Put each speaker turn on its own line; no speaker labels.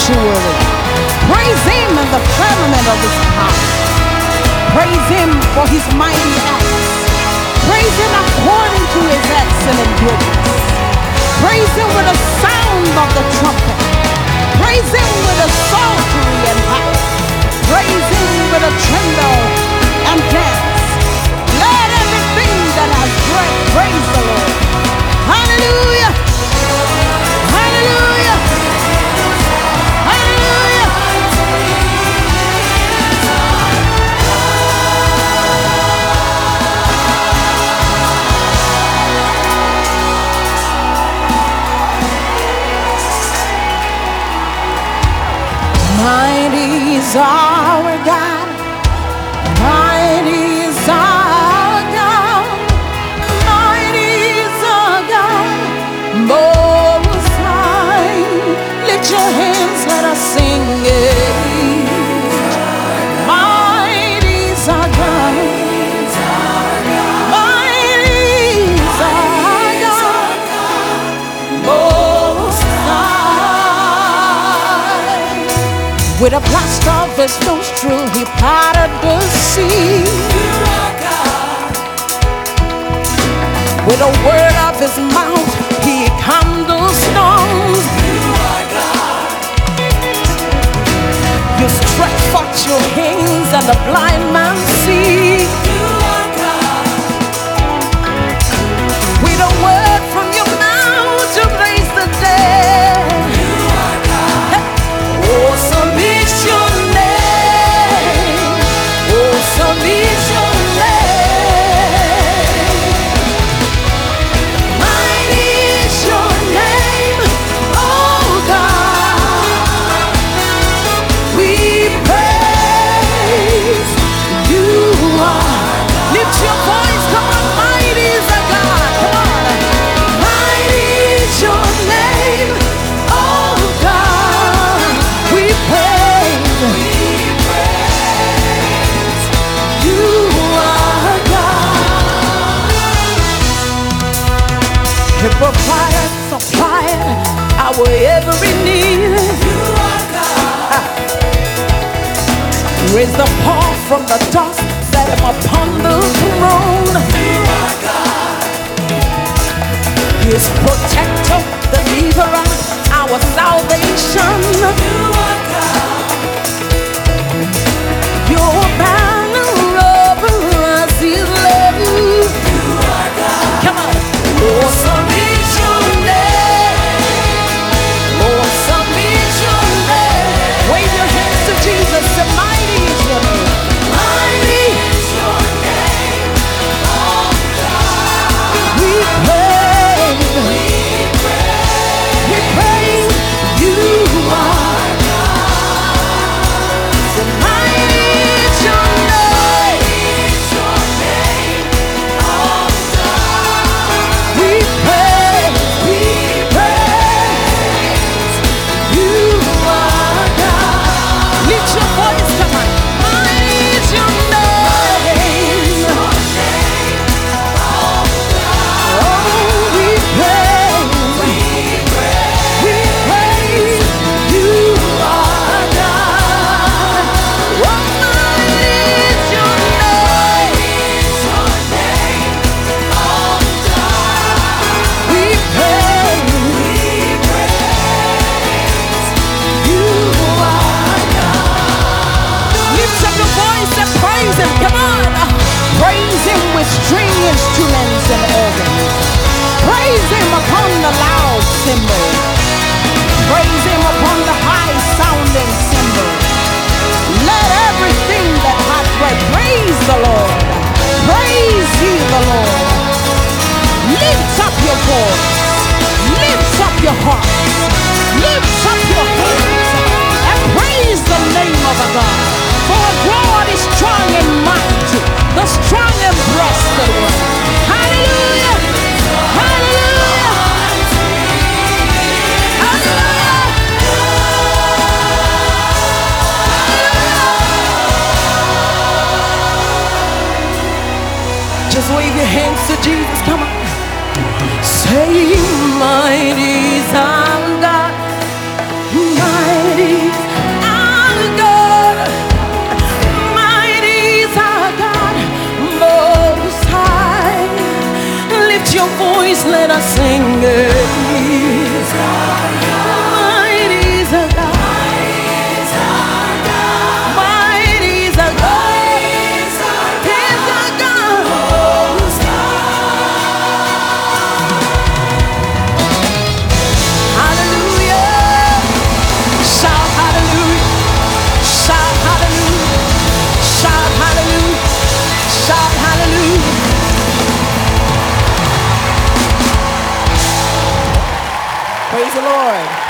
sanctuary. Praise him in the firmament of his power. Praise him for his mighty acts. Praise him according to his excellent goodness. Praise him with the sound of the trumpet. Praise him with a psaltery and harp. Praise him with a trembling. Mighty is our God. With a blast of his nostril, he parted the sea. With a word of his mouth, he calmed the storms. You stretch forth your hands, and the blind man see. Our every need. You are God. Raise the paw from the dust, set him upon the throne. You are God. His protector, deliverer, our salvation. You Just wave your hands to Jesus. Come on. Say, mighty is our God. Mighty is our God. Mighty is our God. Most high. Lift your voice. Let us sing it. Praise the Lord.